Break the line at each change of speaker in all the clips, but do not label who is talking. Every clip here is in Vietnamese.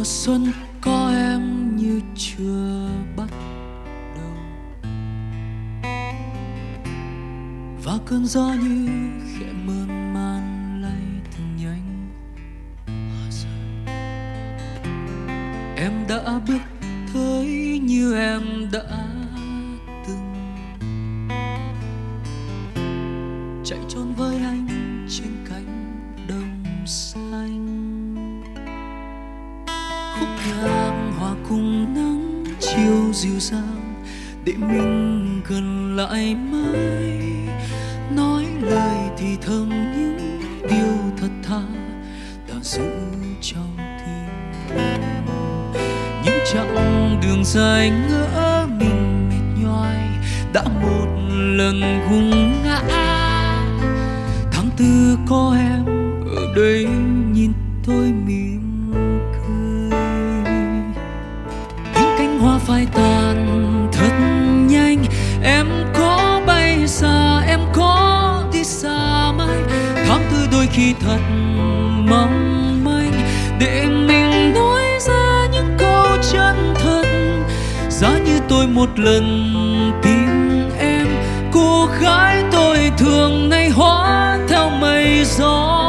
mùa xuân có em như chưa bắt đầu. Và cơn gió như khẽ mơn man lay từng nhánh em đã bước tới như em đã khúc nhạc hòa cùng nắng chiều dịu dàng để mình gần lại mãi. Nói lời thì thầm những điều thật thà đã giữ trong tim. Những chặng đường dài ngỡ mình mệt nhoài đã một lần gục ngã. Tháng tư có em, ở đây nhìn tôi mỉm phai tàn thật nhanh. Em có bay xa, em có đi xa mãi. Tháng tư đôi khi thật mong manh. Để mình nói ra những câu chân thật. Giá như tôi một lần tìm em. Cô gái tôi thường nay hóa theo mây gió.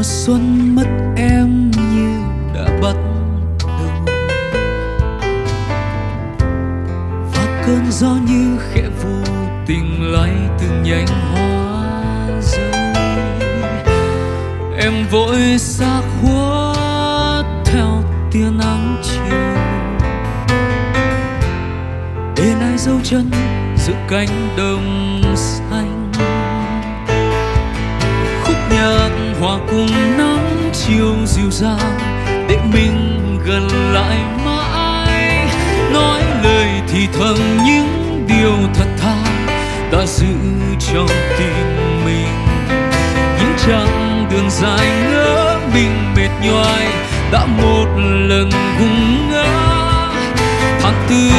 Mùa xuân mất em như đã bắt đầu. Và cơn gió như khẽ vô tình lay từng nhánh hoa rơi. Em vội xa khuất theo tia nắng chiều. Để lại dấu chân giữa cánh đồng xanh. Hòa cùng nắng chiều dịu dàng, để mình gần lại mãi. Nói lời thì thầm những điều thật thà đã giữ trong tim mình. Những chặng đường dài ngỡ mình mệt nhoài đã một lần gục ngã. Tháng tư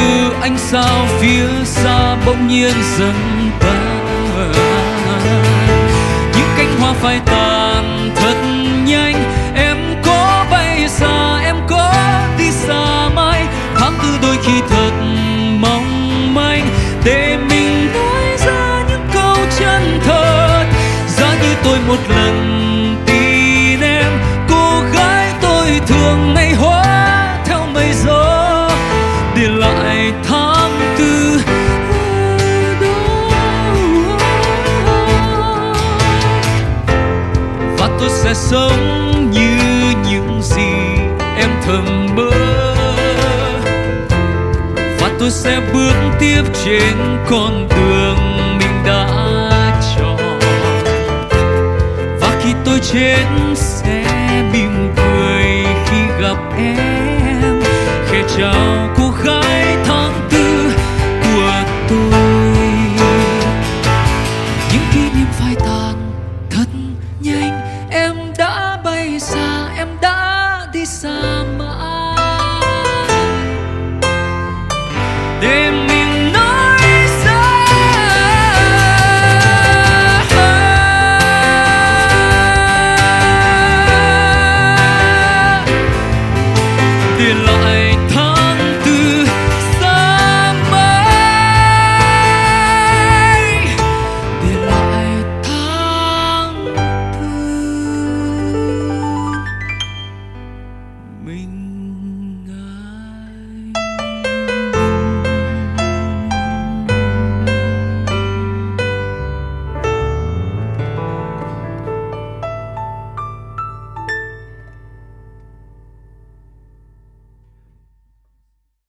anh sao, phía xa bỗng nhiên dần Phải cánh tàn thật nhanh. Em có bay xa, em có đi xa mãi. Tháng tư đôi khi thật mong manh. Để mình nói ra những câu chân thật. Giá như tôi một lần tin em. Cô gái tôi thường ngày hóa theo mây gió. Để lại tháng tư tôi sẽ sống như những gì em thầm mơ. Và tôi sẽ bước tiếp trên con đường mình đã chọn. Và khi tôi chết sẽ mỉm cười khi gặp em khẽ chào beside.